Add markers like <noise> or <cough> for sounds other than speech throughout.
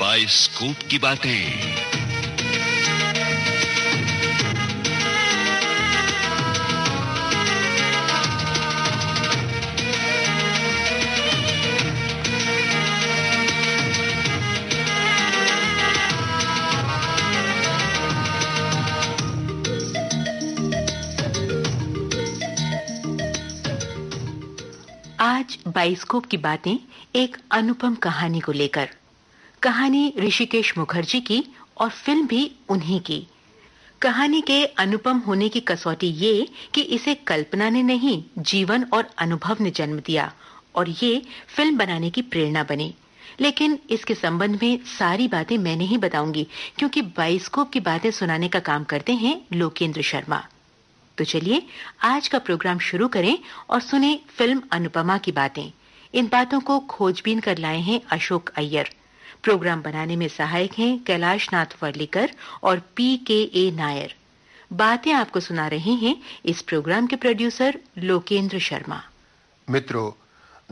Bioscope की बातें। आज बाइस्कोप की बातें एक अनुपम कहानी को लेकर। कहानी ऋषिकेश मुखर्जी की और फ़िल्म भी उन्हीं की। कहानी के अनुपम होने की कसौटी ये कि इसे कल्पना ने नहीं, जीवन और अनुभव ने जन्म दिया और ये फ़िल्म बनाने की प्रेरणा बनी। लेकिन इसके संबंध में सारी बातें मैं नहीं बताऊँगी, क्योंकि बाइस्कोप की बातें सुनाने का काम करते हैं लोकेंद्र शर्मा। तो चलिए, आज का प्रोग्राम शुरू करें और सुने फ़िल्म अनुपमा की बातें। इन बातों को खोजबीन कर लाए हैं अशोक अय्यर। प्रोग्राम बनाने में सहायक हैं कैलाश नाथ वर्लीकर और पी के ए नायर। बातें आपको सुना रहे हैं इस प्रोग्राम के प्रोड्यूसर लोकेंद्र शर्मा। मित्रों,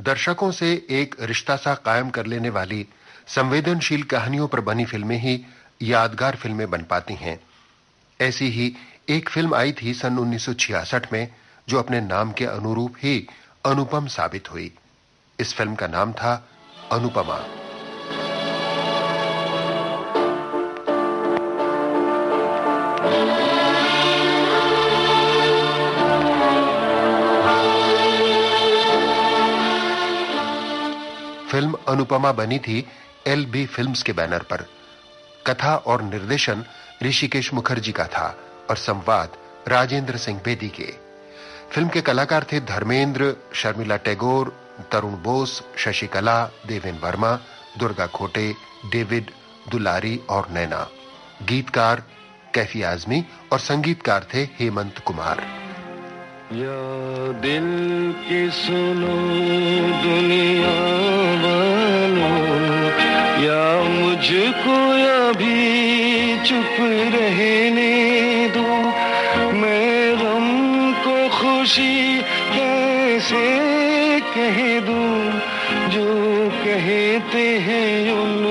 दर्शकों से एक रिश्ता सा कायम कर लेने वाली संवेदनशील कहानियों पर बनी फ़िल्में ही यादगार फ़िल्में बन पाती हैं। ऐसी ही एक फ़िल्म आई थी सन 1966 में, जो अपने नाम के अनुरूप ही अनुपम साबित हुई। इस फ़िल्म का नाम था अनुपमा। फ़िल्म अनुपमा बनी थी एल बी फिल्म्स के बैनर पर। कथा और निर्देशन ऋषिकेश मुखर्जी का था और संवाद राजेंद्र सिंह बेदी के। फ़िल्म के कलाकार थे धर्मेंद्र, शर्मिला टैगोर, तरुण बोस, शशिकला, देवेन वर्मा, दुर्गा खोटे, डेविड, दुलारी और नैना। गीतकार कैफी आजमी और संगीतकार थे हेमंत कुमार। या दिल की सुनो, दुनिया वालों, या मुझको अभी चुप रहने दो। मैं गम को खुशी कैसे कह दूँ? जो कहते हैं उनको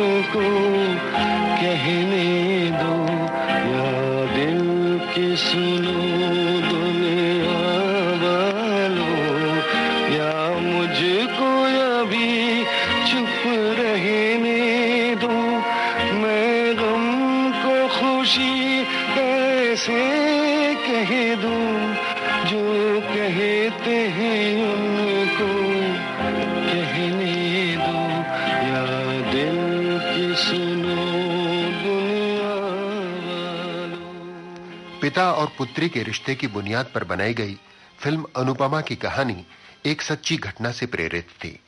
पुत्री के रिश्ते की बुनियाद पर बनाई गई फ़िल्म अनुपमा की कहानी एक सच्ची घटना से प्रेरित थी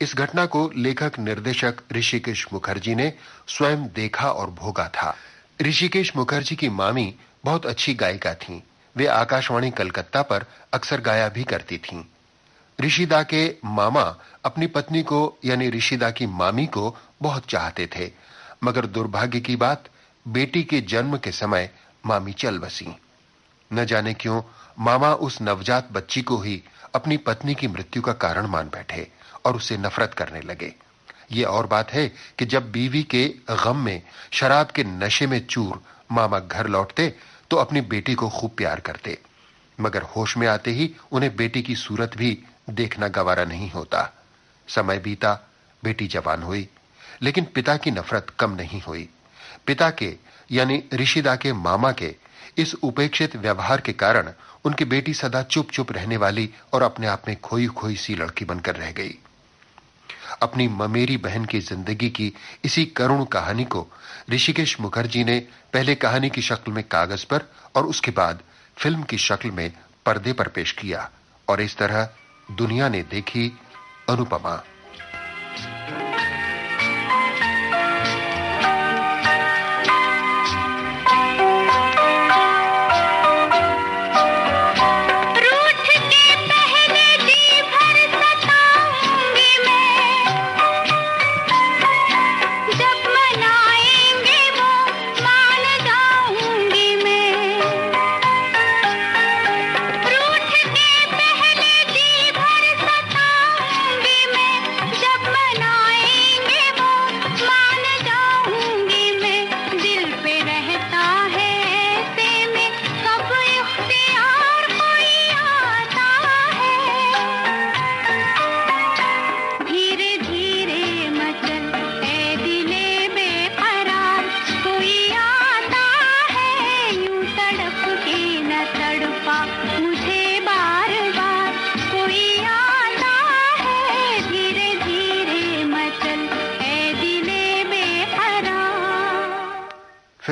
इस घटना को लेखक, निर्देशक ऋषिकेश मुखर्जी ने स्वयं देखा और भोगा था ऋषिकेश मुखर्जी की मामी बहुत अच्छी गायिका थीं। वे आकाशवाणी कलकत्ता पर अक्सर गाया भी करती थीं। ऋषिदा के मामा अपनी पत्नी को, यानी ऋषिदा की मामी को बहुत चाहते थे मगर दुर्भाग्य की बात, बेटी के जन्म के समय मामी चल बसी न जाने क्यों, मामा उस नवजात बच्ची को ही अपनी पत्नी की मृत्यु का कारण मान बैठे और उसे नफरत करने लगे। ये और बात है कि जब बीवी के गम में, शराब के नशे में चूर मामा घर लौटते तो अपनी बेटी को खूब प्यार करते। मगर होश में आते ही उन्हें बेटी की सूरत भी देखना गवारा नहीं होता। समय बीता, बेटी जवान हुई, लेकिन पिता की नफरत कम नहीं हुई। पिता के, यानी ऋषिदा के मामा के इस उपेक्षित व्यवहार के कारण उनकी बेटी सदा चुप चुप रहने वाली और अपने आप में खोई खोई सी लड़की बनकर रह गई। अपनी ममेरी बहन की ज़िंदगी की इसी करुण कहानी को ऋषिकेश मुखर्जी ने पहले कहानी की शक्ल में कागज़ पर और उसके बाद फ़िल्म की शक्ल में पर्दे पर पेश किया और इस तरह दुनिया ने देखी अनुपमा।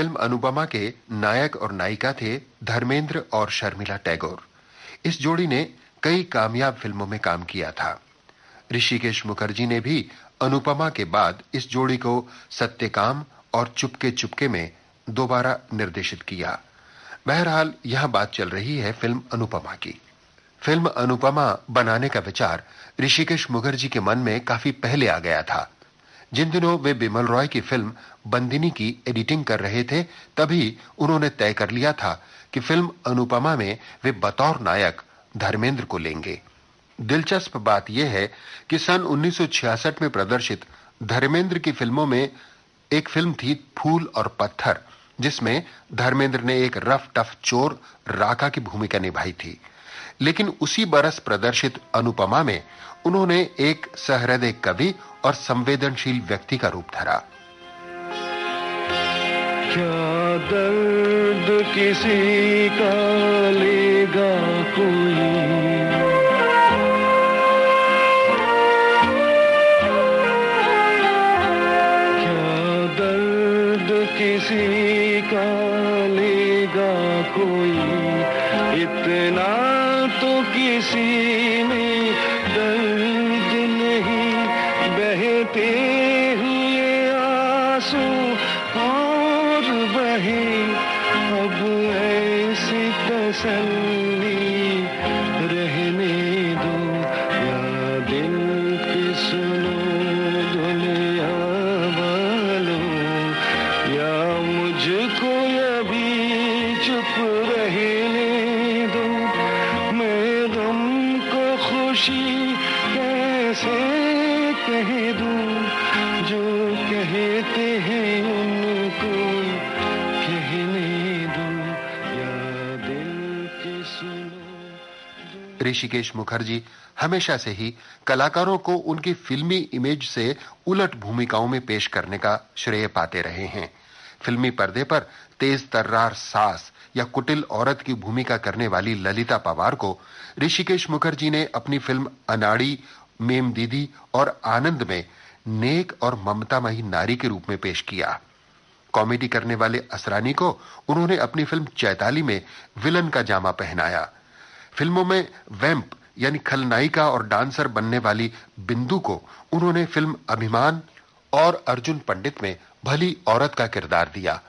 फ़िल्म अनुपमा के नायक और नायिका थे धर्मेंद्र और शर्मिला टैगोर। इस जोड़ी ने कई कामयाब फ़िल्मों में काम किया था। ऋषिकेश मुखर्जी ने भी अनुपमा के बाद इस जोड़ी को सत्यकाम और चुपके चुपके में दोबारा निर्देशित किया। बहरहाल, यह बात चल रही है फ़िल्म अनुपमा की। फ़िल्म अनुपमा बनाने का विचार ऋषिकेश मुखर्जी के मन में काफ़ी पहले आ गया था। जिन दिनों वे बिमल रॉय की फ़िल्म बंदिनी की एडिटिंग कर रहे थे, तभी उन्होंने तय कर लिया था कि फ़िल्म अनुपमा में वे बतौर नायक धर्मेंद्र को लेंगे। दिलचस्प बात यह है कि सन 1966 में प्रदर्शित धर्मेंद्र की फ़िल्मों में एक फ़िल्म थी फूल और पत्थर, जिसमें धर्मेंद्र ने एक रफ, टफ चोर राका की भूमिका निभाई थी। लेकिन उसी बरस प्रदर्शित अनुपमा में उन्होंने एक सहृदय कवि और संवेदनशील व्यक्ति का रूप धरा। क्या दर्द किसी का लेगा कोई? क्या दर्द किसी या मुझको अभी चुप रहने दो। मैं गम को खुशी कैसे कह दूँ? जो कहते हैं उनको कहने दो। या दिल की सुनो ऋषिकेश मुखर्जी हमेशा से ही कलाकारों को उनकी फिल्मी इमेज से उलट भूमिकाओं में पेश करने का श्रेय पाते रहे हैं। फिल्मी पर्दे पर तेज तर्रार सास या कुटिल औरत की भूमिका करने वाली ललिता पवार को ऋषिकेश मुखर्जी ने अपनी फ़िल्म अनाड़ी, मेम दीदी और आनंद में नेक और ममतामयी नारी के रूप में पेश किया। कॉमेडी करने वाले असरानी को उन्होंने अपनी फ़िल्म चैताली में विलन का जामा पहनाया। फ़िल्मों में वैम्प यानी खलनायिका और डांसर बनने वाली बिंदु को उन्होंने फ़िल्म अभिमान और अर्जुन पंडित में भली औरत का किरदार दिया।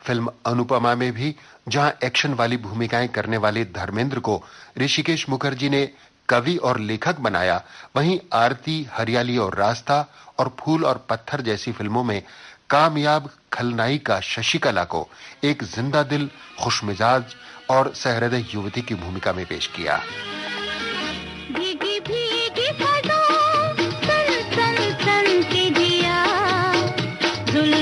फ़िल्म अनुपमा में भी, जहाँ एक्शन वाली भूमिकाएँ करने वाले धर्मेंद्र को ऋषिकेश मुखर्जी ने कवि और लेखक बनाया, वहीं आरती, हरियाली और रास्ता और फूल और पत्थर जैसी फ़िल्मों में कामयाब खलनायिका शशिकला को एक ज़िंदा दिल, खुशमिजाज और सहृदय युवती की भूमिका में पेश किया।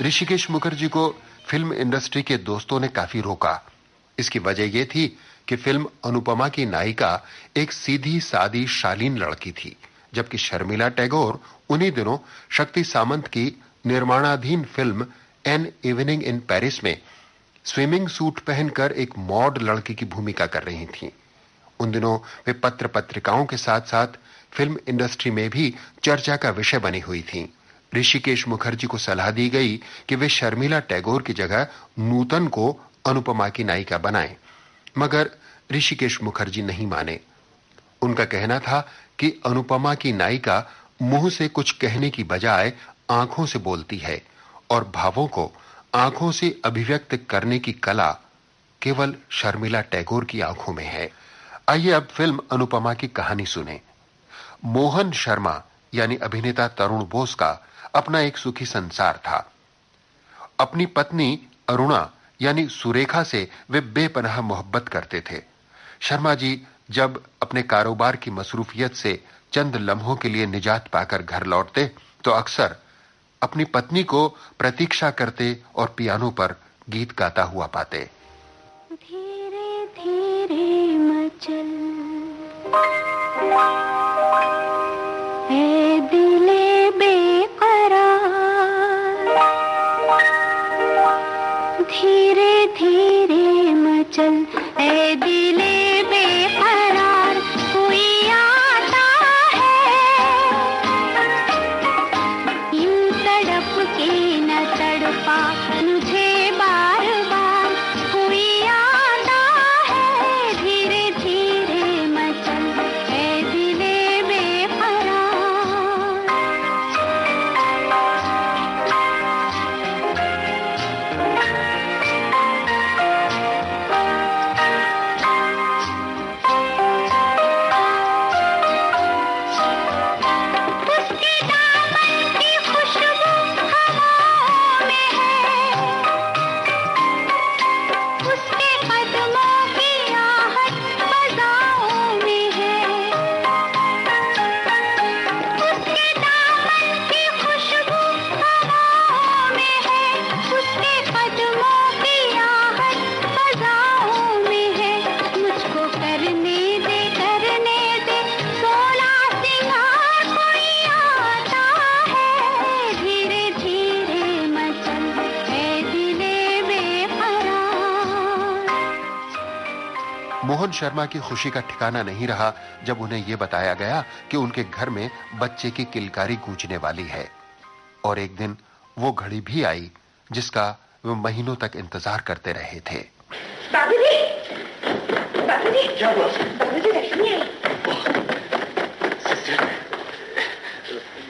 ऋषिकेश मुखर्जी को फ़िल्म इंडस्ट्री के दोस्तों ने काफ़ी रोका इसकी वजह यह थी कि फ़िल्म अनुपमा की नायिका एक सीधी, सादी, शालीन लड़की थी, जबकि शर्मिला टैगोर उन्हीं दिनों शक्ति सामंत की निर्माणाधीन film an evening in Paris में स्विमिंग सूट पहनकर एक मॉड लड़की की भूमिका कर रही थीं। उन दिनों वे पत्र पत्रिकाओं के साथ साथ फ़िल्म इंडस्ट्री में भी चर्चा का विषय बनी हुई थीं। ऋषिकेश मुखर्जी को सलाह दी गई कि वे शर्मिला टैगोर की जगह नूतन को अनुपमा की नायिका बनाएँ, मगर ऋषिकेश मुखर्जी नहीं माने। उनका कहना था कि अनुपमा की नायिका मुँह से कुछ कहने की बजाय आँखों से बोलती है और भावों को आँखों से अभिव्यक्त करने की कला केवल शर्मिला टैगोर की आँखों में है। आइए अब फ़िल्म अनुपमा की कहानी सुने। मोहन शर्मा यानी अभिनेता तरुण बोस का अपना एक सुखी संसार था। अपनी पत्नी अरुणा, यानी सुरेखा से वे बेपनाह मोहब्बत करते थे। शर्मा जी जब अपने कारोबार की मसरूफियत से चंद लम्हों के लिए निजात पाकर घर लौटते तो अक्सर अपनी पत्नी को प्रतीक्षा करते और पियानो पर गीत गाता हुआ पाते। धीरे धीरे मचल। धीरे मोहन शर्मा की खुशी का ठिकाना नहीं रहा जब उन्हें यह बताया गया कि उनके घर में बच्चे की किलकारी गूंजने वाली है। और एक दिन वो घड़ी भी आई जिसका वे महीनों तक इंतज़ार करते रहे थे। बाबूजी! बाबूजी! क्या हुआ? बाबूजी लक्ष्मी आई।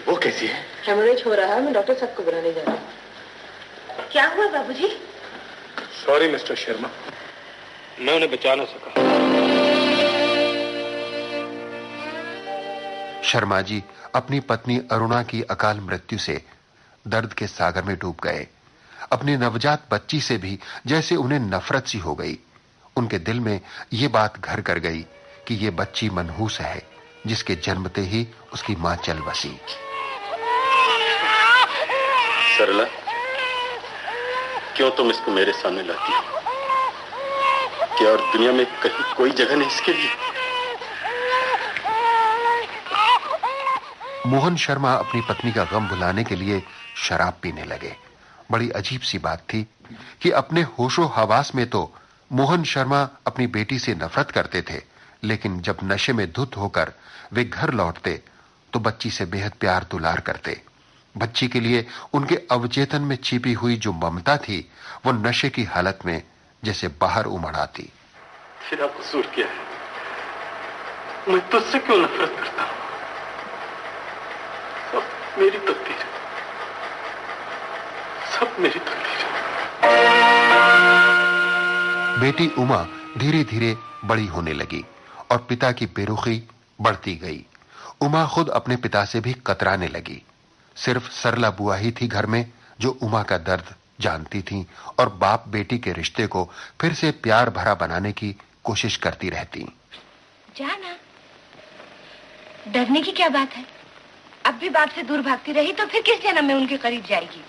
वो कैसी है? हेमोरेज हो रहा है मैं डॉक्टर साहब को बुलाने जा रही हूँ। क्या हुआ बाबूजी? सॉरी मिस्टर शर्मा मैं उन्हें बचा ना सका। शर्मा जी अपनी पत्नी अरुणा की अकाल मृत्यु से दर्द के सागर में डूब गए। अपनी नवजात बच्ची से भी जैसे उन्हें नफरत सी हो गई। उनके दिल में यह बात घर कर गई कि यह बच्ची मनहूस है, जिसके जन्मते ही उसकी माँ चल बसी। सरला, क्यों तुम इसको मेरे सामने लाती हो? क्या और दुनिया में कहीं कोई जगह नहीं इसके लिए? मोहन शर्मा अपनी पत्नी का गम भुलाने के लिए शराब पीने लगे। बड़ी अजीब सी बात थी कि अपने होशो हवास में तो मोहन शर्मा अपनी बेटी से नफरत करते थे, लेकिन जब नशे में धुत होकर वे घर लौटते तो बच्ची से बेहद प्यार दुलार करते। बच्ची के लिए उनके अवचेतन में छिपी हुई जो ममता थी, वो नशे की हालत में जैसे बाहर उमड़ आती। तेरा कसूर क्या है। मैं तुझसे क्यों नफरत करता हूँ? मेरी तकदीर सब मेरी तकदीर बेटी उमा धीरे धीरे बड़ी होने लगी और पिता की बेरुखी बढ़ती गई। उमा खुद अपने पिता से भी कतराने लगी। सिर्फ़ सरला बुआ ही थी घर में जो उमा का दर्द जानती थी और बाप बेटी के रिश्ते को फिर से प्यार भरा बनाने की कोशिश करती रहती। जाना। डरने की क्या बात है? अब भी बाप से दूर भागती रही तो फिर किस जन्म में उनके करीब जाएगी?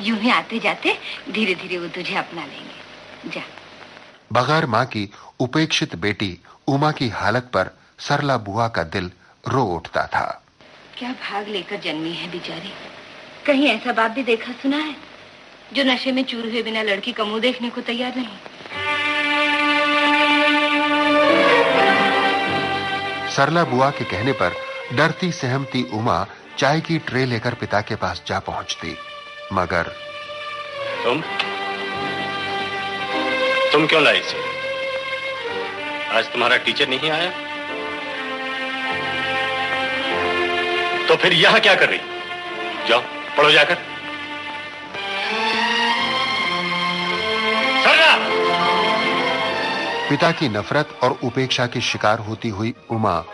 यूँ ही आते जाते धीरे धीरे वो तुझे अपना लेंगे। जा। बगैर माँ की उपेक्षित बेटी उमा की हालत पर सरला बुआ का दिल रो उठता था। क्या भाग लेकर जन्मी है बेचारी? कहीं ऐसा बाप भी देखा सुना है? जो नशे में चूर हुए बिना लड़की का मुँह देखने को तैयार नहीं। सरला बुआ के कहने पर डरती सहमती उमा चाय की ट्रे लेकर पिता के पास जा पहुँचती मगर तुम? तुम क्यों लाई इसे? आज तुम्हारा टीचर नहीं आया? तो फिर यहाँ क्या कर रही? जाओ पढ़ो जाकर। पिता की नफरत और उपेक्षा की शिकार होती हुई उमा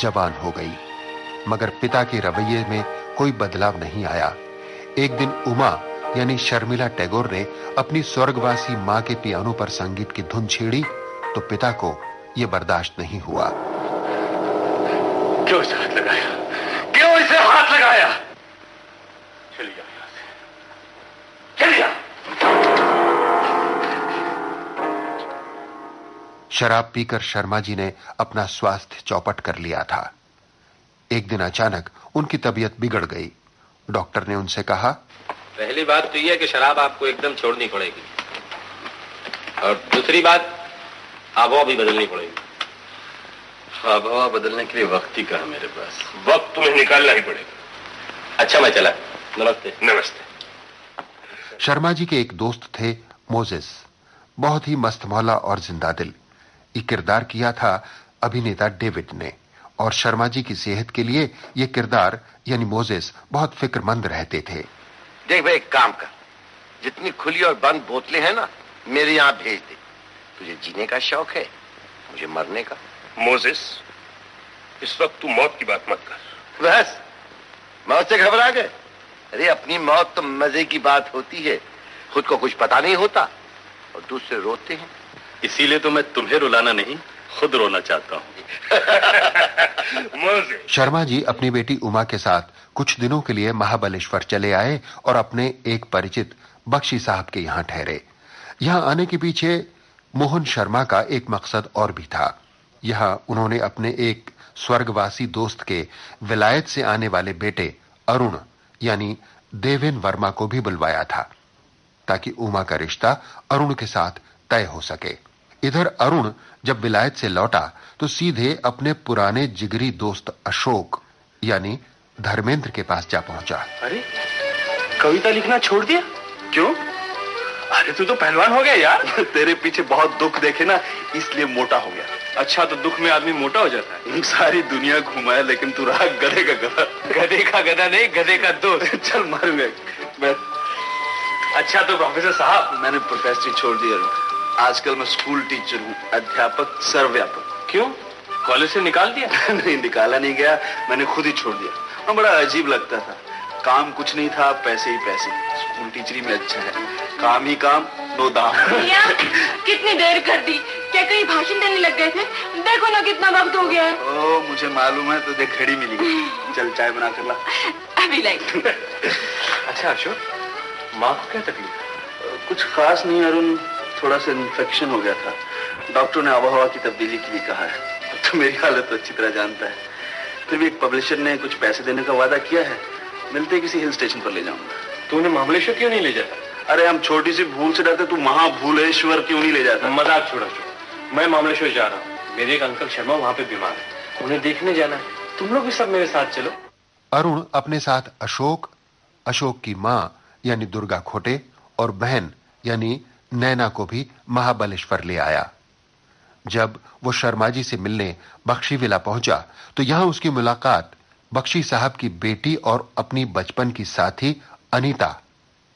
जवान हो गई। मगर पिता के रवैये में कोई बदलाव नहीं आया। एक दिन उमा यानी शर्मिला टैगोर ने अपनी स्वर्गवासी माँ के पियानो पर संगीत की धुन छेड़ी तो पिता को यह बर्दाश्त नहीं हुआ। क्यों इसे हाथ लगाया? क्यों इसे हाथ लगाया? शराब पीकर शर्मा जी ने अपना स्वास्थ्य चौपट कर लिया था। एक दिन अचानक उनकी तबीयत बिगड़ गई। डॉक्टर ने उनसे कहा पहली बात तो यह है कि शराब आपको एकदम छोड़नी पड़ेगी। और दूसरी बात आबोह भी बदलनी पड़ेगी। आबहवा बदलने के लिए वक्त ही कहा मेरे पास। वक्त तुम्हें निकालना ही पड़ेगा। अच्छा मैं चला। नमस्ते। नमस्ते। शर्मा जी के एक दोस्त थे मोजेस। बहुत ही मस्त मौला और ज़िंदा दिल। ये किरदार किया था अभिनेता डेविड ने। और शर्मा जी की सेहत के लिए ये किरदार यानी मोजेस बहुत फिक्रमंद रहते थे। देख भाई एक काम कर। जितनी खुली और बंद बोतलें हैं ना मेरे यहाँ भेज दे। तुझे जीने का शौक है मुझे मरने का। मोजिस इस वक्त तू मौत की बात मत कर। बस मौत से घबरा गए। अरे अपनी मौत तो मज़े की बात होती है। खुद को कुछ पता नहीं होता और दूसरे रोते हैं। इसीलिए तो मैं तुम्हें रुलाना नहीं। खुद रोना चाहता हूँ। <laughs> शर्मा जी अपनी बेटी उमा के साथ कुछ दिनों के लिए महाबलेश्वर चले आए और अपने एक परिचित बख्शी साहब के यहाँ ठहरे। यहाँ आने के पीछे मोहन शर्मा का एक मकसद और भी था। यहाँ उन्होंने अपने एक स्वर्गवासी दोस्त के विलायत से आने वाले बेटे अरुण यानी देवेन वर्मा को भी बुलवाया था ताकि उमा का रिश्ता अरुण के साथ तय हो सके। इधर अरुण जब विलायत से लौटा तो सीधे अपने पुराने जिगरी दोस्त अशोक यानी धर्मेंद्र के पास जा पहुँचा। अरे कविता लिखना छोड़ दिया? क्यों? अरे तू तो पहलवान हो गया यार। <laughs> तेरे पीछे बहुत दुख देखे ना इसलिए मोटा हो गया। अच्छा तो दुख में आदमी मोटा हो जाता है। <laughs> सारी दुनिया घुमाया लेकिन तू रहा गधे का गधा। गधे का गधा नहीं गधे का दोस्त। <laughs> चल मारूँगा। अच्छा तो प्रोफेसर साहब। मैंने प्रोफेसरी छोड़ दिया आजकल मैं स्कूल टीचर हूँ अध्यापक सर्वव्यापक। क्यों? कॉलेज से निकाल दिया? <laughs> नहीं निकाला नहीं गया मैंने खुद ही छोड़ दिया। और बड़ा अजीब लगता था। काम कुछ नहीं था पैसे ही पैसे। स्कूल टीचरी में अच्छा है। काम ही काम नो दाम। कितनी देर कर दी? क्या कहीं भाषण देने लग गए थे? देखो ना कितना वक्त हो गया। है ओ मुझे मालूम है तुझे घड़ी मिली। चल चाय बना कर ला। अभी लाइक <laughs> अच्छा अशोक माँ को क्या तकलीफ़? कुछ खास नहीं अरुण। थोड़ा सा इन्फेक्शन हो गया था। डॉक्टर ने आबोहवा की तब्दीली के लिए कहा है। तो मेरी हालत तो अच्छी तरह जानता है। फिर भी एक पब्लिशर ने कुछ पैसे देने का वादा किया है। मिलते किसी हिल स्टेशन पर ले जाऊँगा। तूने महाबलेश्वर क्यों नहीं ले जाता? अरे हम छोटी सी भूल से डरते तू महाभूलेश्वर क्यों नहीं ले जाता? मज़ाक छोड़ा छोड़। मैं महाबलेश्वर जा रहा हूँ। मेरे एक अंकल शर्मा वहाँ पे बीमार है। उन्हें देखने जाना है। तुम लोग भी सब मेरे साथ चलो। अरुण अपने साथ अशोक अशोक की माँ यानी दुर्गा खोटे और बहन यानी नैना को भी महाबलेश्वर ले आया। जब वो शर्मा जी से मिलने बख्शी विला पहुँचा तो यहाँ उसकी मुलाकात बख्शी साहब की बेटी और अपनी बचपन की साथी अनीता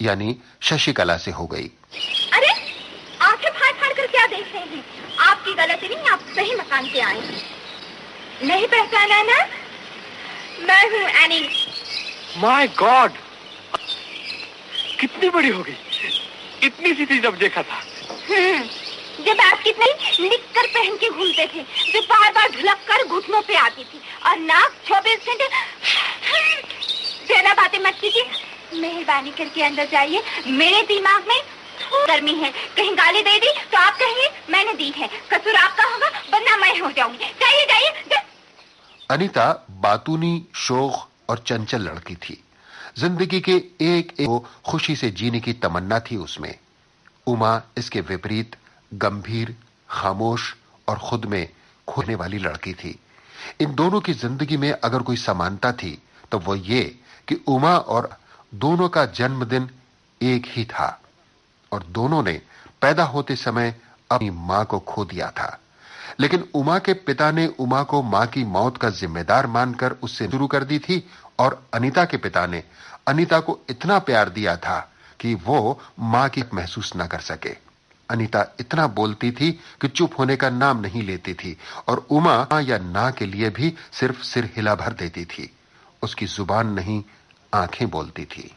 यानी शशिकला से हो गई। अरे आँखें फाड़ फाड़ कर क्या देख रहे हैं? आपकी गलती नहीं आप सही मकान से आए नहीं पहचाना ना? मैं हूँ एनी। माय गॉड कितनी बड़ी हो गई। इतनी सी थी जब देखा था। हम्म, जब आप कितने निक्कर पहन के घूमते थे जो बार बार ढुलक कर घुटनों पे आती थी और नाक चौबीस घंटे ज़्यादा बातें मत कीजिए। मेहरबानी करके अंदर जाइए। मेरे दिमाग में गर्मी है। कहीं गाली दे दी तो आप कहेंगे मैंने दी है। कसूर आपका होगा वरना मैं हो जाऊँगी। जाइए जाइए। अनिता बातूनी शोख और चंचल लड़की थी। ज़िंदगी के एक एक खुशी से जीने की तमन्ना थी उसमें। उमा इसके विपरीत, गंभीर, खामोश और खुद में खोने वाली लड़की थी। इन दोनों की ज़िंदगी में अगर कोई समानता थी तो वो ये कि उमा और दोनों का जन्मदिन एक ही था और दोनों ने पैदा होते समय अपनी माँ को खो दिया था। लेकिन उमा के पिता ने उमा को माँ की मौत का जिम्मेदार मानकर उससे शुरू कर दी थी और अनीता के पिता ने अनीता को इतना प्यार दिया था कि वो माँ की महसूस न कर सके। अनीता इतना बोलती थी कि चुप होने का नाम नहीं लेती थी और उमा या ना के लिए भी सिर्फ़ सिर हिला भर देती थी। उसकी ज़ुबान नहीं, आँखें बोलती थी।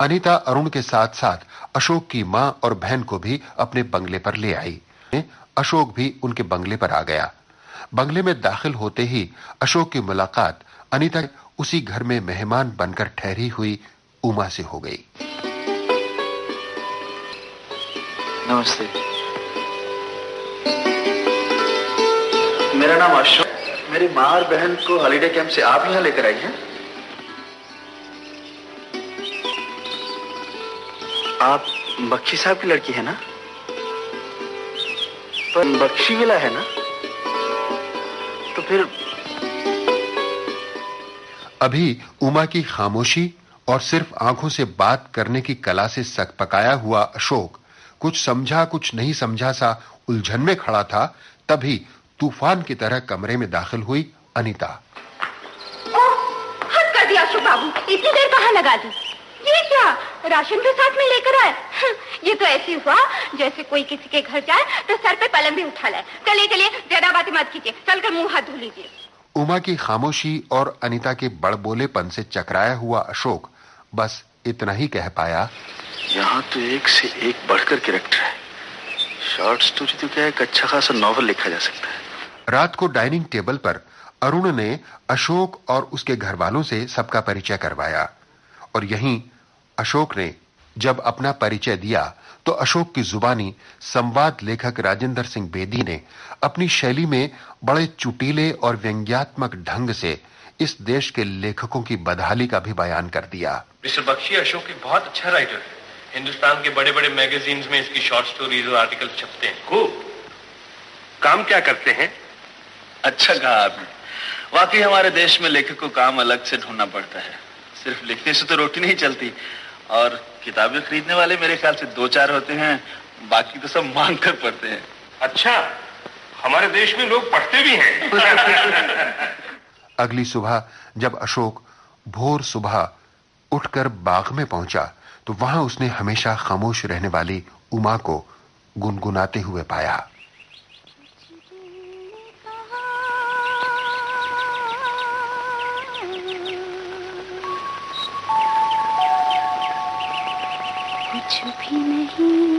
अनीता अरुण के साथ साथ अशोक की माँ और बहन को भी अपने बंगले पर ले आई। अशोक भी उनके बंगले पर आ गया। बंगले में दाखिल होते ही अशोक की मुलाकात अनीता उसी घर में मेहमान बनकर ठहरी हुई उमा से हो गई। नमस्ते। मेरा नाम अशोक। मेरी माँ और बहन को हॉलीडे कैंप से आप यहाँ लेकर आई हैं? आप बख्शी साहब की लड़की है ना? पर बख्शी विला है ना? तो फिर अभी उमा की खामोशी और सिर्फ़ आँखों से बात करने की कला से सक पकाया हुआ अशोक कुछ समझा, कुछ नहीं समझा सा उलझन में खड़ा था, तभी तूफ़ान की तरह कमरे में दाखिल हुई अनीता। हद कर दिया अशोक बाबू, इतनी देर कहाँ लगा दी? ये क्या, राशन के साथ में लेकर आए? ये तो ऐसी हुआ, जैसे कोई किसी के घर जाए तो सर पे पलम भी उठा लाए चलिए चलिए, ज़्यादा बातें मत कीजिए, चलकर मुँह हाथ धो लीजिए। उमा की खामोशी और अनीता के बड़बोलेपन से चकराया हुआ अशोक बस इतना ही कह पाया। यहाँ तो एक से एक बढ़कर कैरेक्टर है। शॉर्ट स्टोरी तो क्या एक अच्छा खासा नॉवल लिखा जा सकता है। रात को डाइनिंग टेबल पर अरुण ने अशोक और उसके घर वालों से सबका परिचय करवाया। और यहीं अशोक ने जब अपना परिचय दिया तो अशोक की जुबानी संवाद लेखक राजेंद्र सिंह बेदी ने अपनी शैली में बड़े चुटीले और व्यंग्यात्मक ढंग से इस देश के लेखकों की बदहाली का भी बयान कर दिया। मिस्टर बख्शी अशोक एक बहुत अच्छा राइटर है। हिंदुस्तान के बड़े बड़े मैगजीन्स में इसकी शॉर्ट स्टोरीज और आर्टिकल छपते हैं। खूब। काम क्या करते हैं? अच्छा कहा आपने। वाकई हमारे देश में लेखक को काम अलग से ढूंढना पड़ता है। सिर्फ़ लिखने से तो रोटी नहीं चलती। और किताबें खरीदने वाले मेरे ख्याल से दो चार होते हैं बाकी तो सब मांग कर पढ़ते हैं। अच्छा हमारे देश में लोग पढ़ते भी हैं। <laughs> अगली सुबह जब अशोक भोर सुबह उठकर बाग में पहुँचा तो वहाँ उसने हमेशा खामोश रहने वाली उमा को गुनगुनाते हुए पाया। कुछ भी नहीं।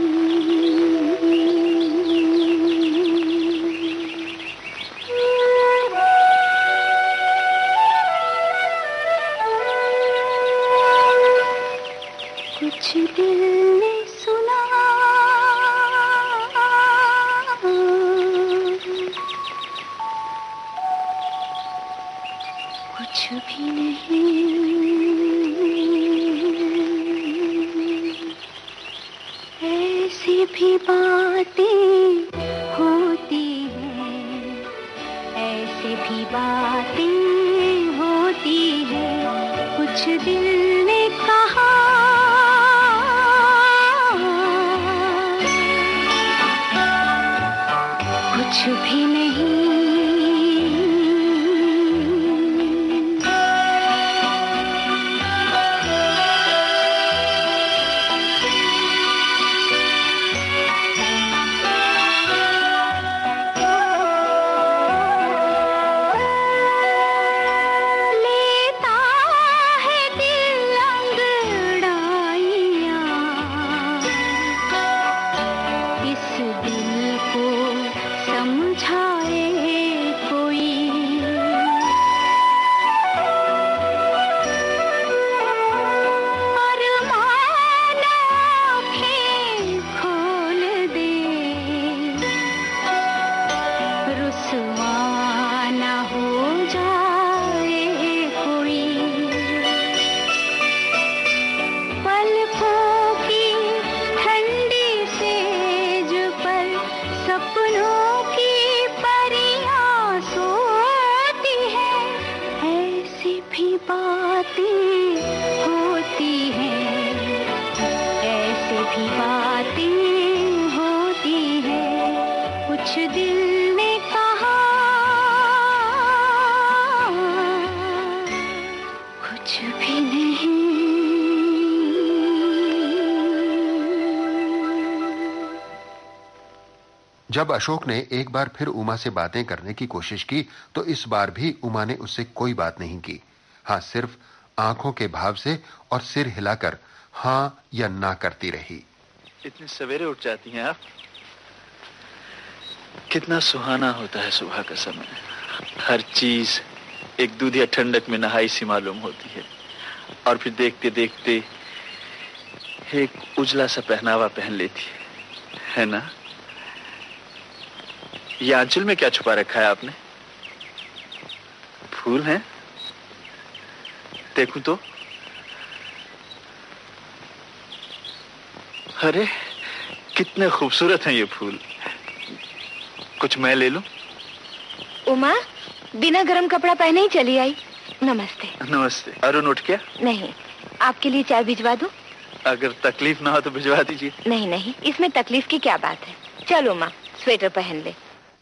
जब अशोक ने एक बार फिर उमा से बातें करने की कोशिश की तो इस बार भी उमा ने उससे कोई बात नहीं की। हाँ सिर्फ़ आँखों के भाव से और सिर हिलाकर हाँ या ना करती रही। इतने सवेरे उठ जाती हैं आप। कितना सुहाना होता है सुबह का समय। हर चीज़ एक दूधिया ठंडक में नहाई सी मालूम होती है। और फिर देखते देखते एक उजला सा पहनावा पहन लेती है। है ना? ये आंचल में क्या छुपा रखा है आपने? फूल हैं? देखूँ तो। अरे कितने खूबसूरत हैं ये फूल। कुछ मैं ले लूँ? उमा बिना गरम कपड़ा पहने ही चली आई। नमस्ते। नमस्ते। अरुण उठ गया? नहीं आपके लिए चाय भिजवा दूँ? अगर तकलीफ़ ना हो तो भिजवा दीजिए। नहीं नहीं इसमें तकलीफ़ की क्या बात है? चलो माँ स्वेटर पहन ले।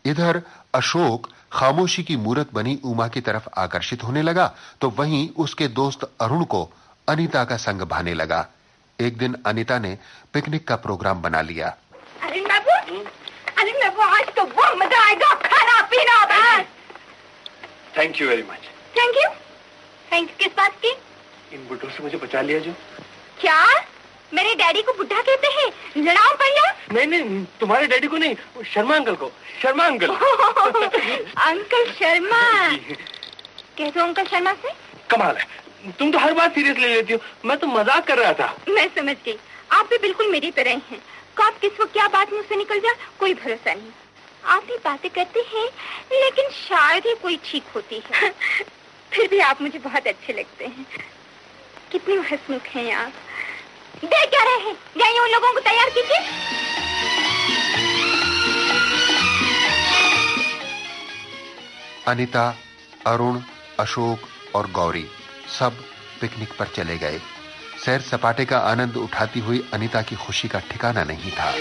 इधर अशोक खामोशी की मूरत बनी उमा की तरफ़ आकर्षित होने लगा तो वहीं उसके दोस्त अरुण को अनीता का संग भाने लगा। एक दिन अनीता ने पिकनिक का प्रोग्राम बना लिया। अरे बाबू? अरे बाबू आज तो बहुत मज़ा आएगा। खाना पीना बस। Thank you very much thank you thank you किस बात की? इन बुढ़ों से मुझे बचा लिया जो। क्या? मेरे डैडी को बुढ़ा कहते हैं? लड़ाओ भैया। नहीं नहीं तुम्हारे डैडी को नहीं शर्मा अंकल को। शर्मा अंकल। <laughs> अंकल शर्मा। कह दो अंकल शर्मा से। कमाल है। तुम तो हर बात सीरियस ले लेती हो। मैं तो मज़ाक कर रहा था। मैं समझ गई। आप भी बिल्कुल मेरी तरह ही। हैं कब किस वक्त क्या बात मुझसे निकल जाए कोई भरोसा नहीं। आप भी बातें करते हैं लेकिन शायद ही कोई ठीक होती है। <laughs> फिर भी आप मुझे बहुत अच्छे लगते हैं। कितने हसमुख हैं आप। देख क्या रहे हैं? जाइए उन लोगों को तैयार कीजिए। अनिता, अरुण, अशोक और गौरी सब पिकनिक पर चले गए। सैर सपाटे का आनंद उठाती हुई अनिता की खुशी का ठिकाना नहीं था।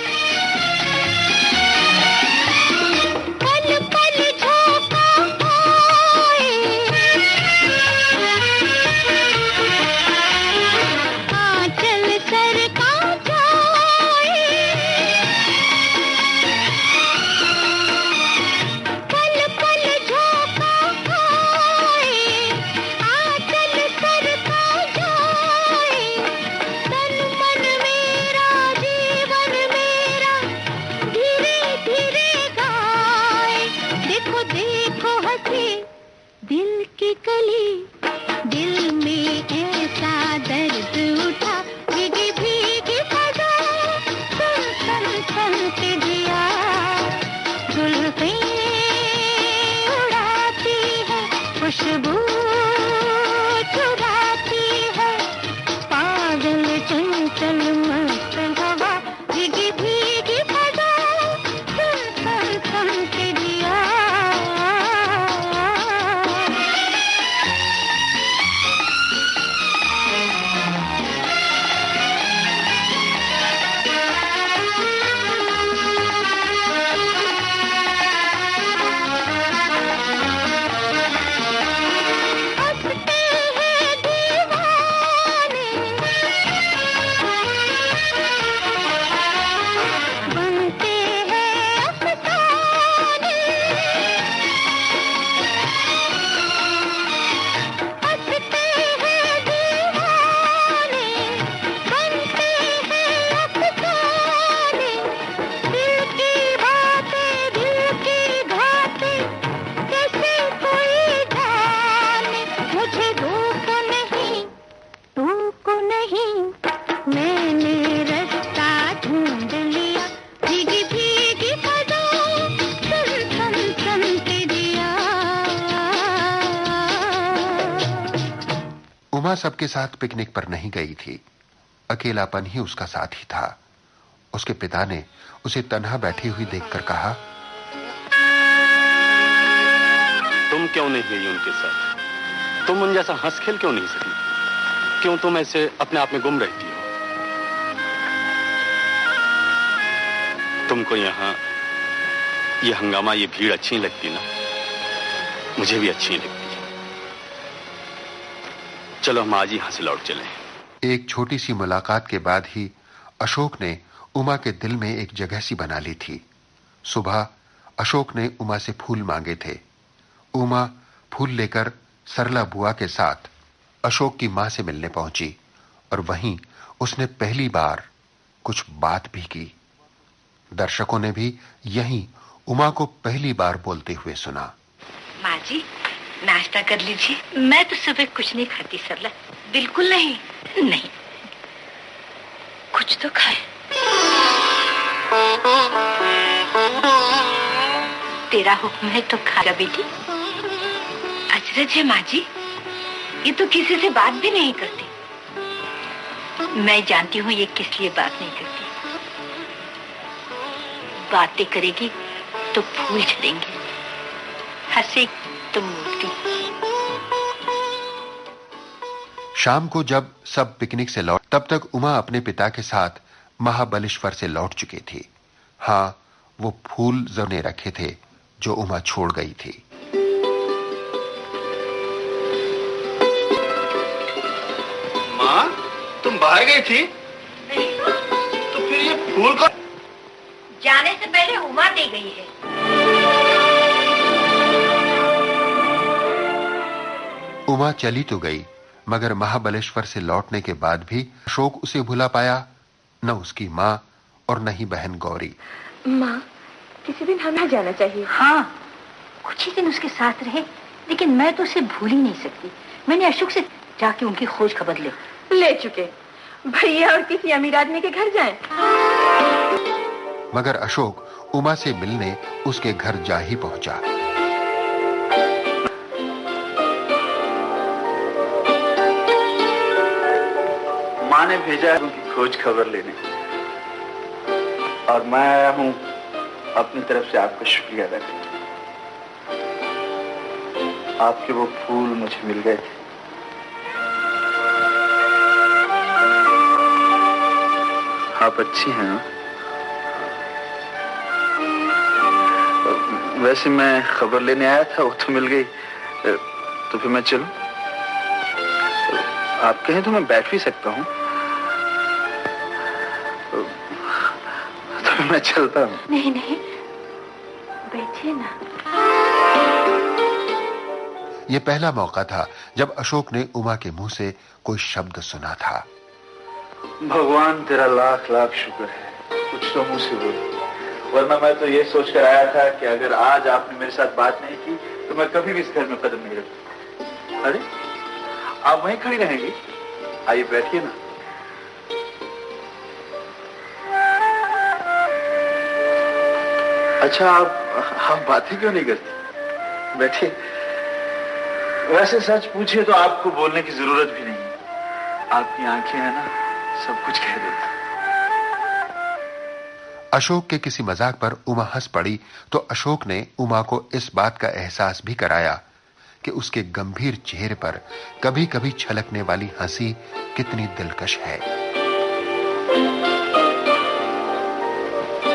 सबके साथ पिकनिक पर नहीं गई थी। अकेलापन ही उसका साथी था। उसके पिता ने उसे तनहा बैठी हुई देखकर कहा, तुम क्यों नहीं गई उनके साथ? तुम उन जैसा हंस खेल क्यों नहीं सकी? क्यों तुम ऐसे अपने आप में गुम रहती हो? तुमको यहाँ, ये हंगामा, ये भीड़ अच्छी लगती ना? मुझे भी अच्छी लगती। चलो हम आज ही यहाँ से लौट चले। एक छोटी सी मुलाकात के बाद ही अशोक ने उमा के दिल में एक जगह सी बना ली थी। सुबह अशोक ने उमा से फूल मांगे थे। उमा फूल लेकर सरला बुआ के साथ अशोक की माँ से मिलने पहुँची और वहीं उसने पहली बार कुछ बात भी की। दर्शकों ने भी यहीं उमा को पहली बार बोलते हुए सुना। माँ जी नाश्ता कर लीजिए। मैं तो सुबह कुछ नहीं खाती, सरला। बिल्कुल नहीं। नहीं। कुछ तो खाए। तेरा हुक्म है तो खाएगा बेटी। अचरज है माँ जी ये तो किसी से बात भी नहीं करती। मैं जानती हूँ ये किस लिए बात नहीं करती। बातें करेगी तो फूल झड़ेंगे। हंसे तो मूर्ति। शाम को जब सब पिकनिक से लौट तब तक उमा अपने पिता के साथ महाबलेश्वर से लौट चुकी थी। हाँ वो फूल जने रखे थे जो उमा छोड़ गई थी। माँ तुम बाहर गई थी? तो फिर ये फूल को जाने से पहले उमा दे गई है। उमा चली तो गई। मगर महाबलेश्वर से लौटने के बाद भी अशोक उसे भुला पाया न उसकी माँ और न ही बहन गौरी। माँ किसी दिन हमें जाना चाहिए। हाँ। कुछ ही दिन उसके साथ रहे लेकिन मैं तो उसे भूल ही नहीं सकती। मैंने अशोक से जाके उनकी खोज खबर ले। ले चुके। भैया और किसी अमीर आदमी के घर जाएँ। मगर अशोक उमा से मिलने उसके घर जा ही पहुँचा। माँ ने भेजा है उनकी खोज खबर लेने और मैं आया हूँ अपनी तरफ़ से आपका शुक्रिया अदा करने आपके वो फूल मुझे मिल गए थे। आप अच्छी हैं हाँ? वैसे मैं खबर लेने आया था, वो तो मिल गई। तो फिर मैं चलूँ? आप कहें तो मैं बैठ भी सकता हूँ। मैं चलता हूँ। नहीं नहीं। बैठिए ना। ये पहला मौका था जब अशोक ने उमा के मुँह से कोई शब्द सुना था। भगवान तेरा लाख लाख शुक्र है। कुछ तो मुँह से बोल। वरना मैं तो ये सोचकर आया था कि अगर आज आपने मेरे साथ बात नहीं की तो मैं कभी भी इस घर में कदम नहीं रखूँ अरे आप वहीं खड़ी रहेंगी? आइए बैठिए ना। अच्छा आप आप बातें क्यों नहीं करती? बैठिए। वैसे सच पूछिए तो आपको बोलने की ज़रूरत भी नहीं आपकी आँखें हैं ना, सब कुछ कह देती अशोक के किसी मज़ाक पर उमा हंस पड़ी तो अशोक ने उमा को इस बात का एहसास भी कराया कि उसके गंभीर चेहरे पर कभी कभी छलकने वाली हँसी कितनी दिलकश है।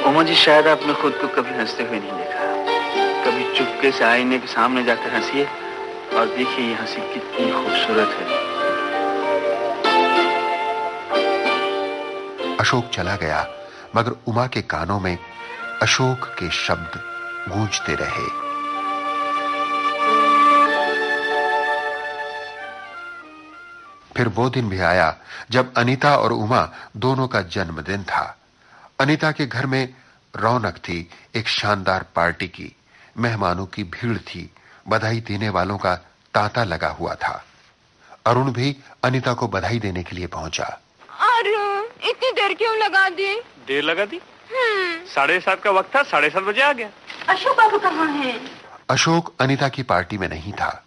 उमा जी, शायद आपने खुद को कभी हँसते हुए नहीं देखा। कभी चुपके से आईने के सामने जाकर हंसिए और देखिए ये हँसी कितनी खूबसूरत है। अशोक चला गया, मगर उमा के कानों में अशोक के शब्द गूंजते रहे। फिर वो दिन भी आया जब अनीता और उमा दोनों का जन्मदिन था। अनीता के घर में रौनक थी एक शानदार पार्टी की। मेहमानों की भीड़ थी बधाई देने वालों का तांता लगा हुआ था। अरुण भी अनिता को बधाई देने के लिए पहुँचा। अरुण इतनी देर क्यों लगा दी? देर लगा दी? हम्म, साढ़े सात का वक्त था साढ़े सात बजे आ गया। अशोक बाबू कहाँ हैं? अशोक अनिता की पार्टी में नहीं था।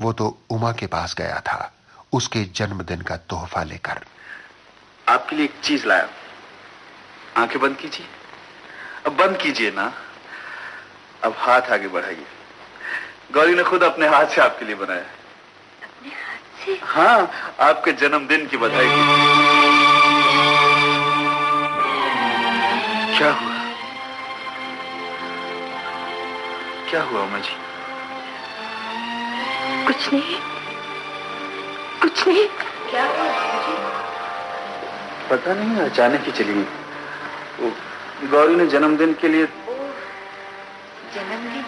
वो तो उमा के पास गया था उसके जन्मदिन का तोहफा लेकर। आपके लिए एक चीज़ लाया। आँखें बंद कीजिए। अब बंद कीजिए ना। अब हाथ आगे बढ़ाइए। गौरी ने खुद अपने हाथ से आपके लिए बनाया। है हाँ आपके जन्मदिन की बधाई क्या हुआ? क्या हुआ उमा जी? कुछ नहीं। कुछ नहीं। क्या हुआ पता नहीं अचानक ही चली गई। गौरी ने जन्मदिन के लिए जन्मदिन?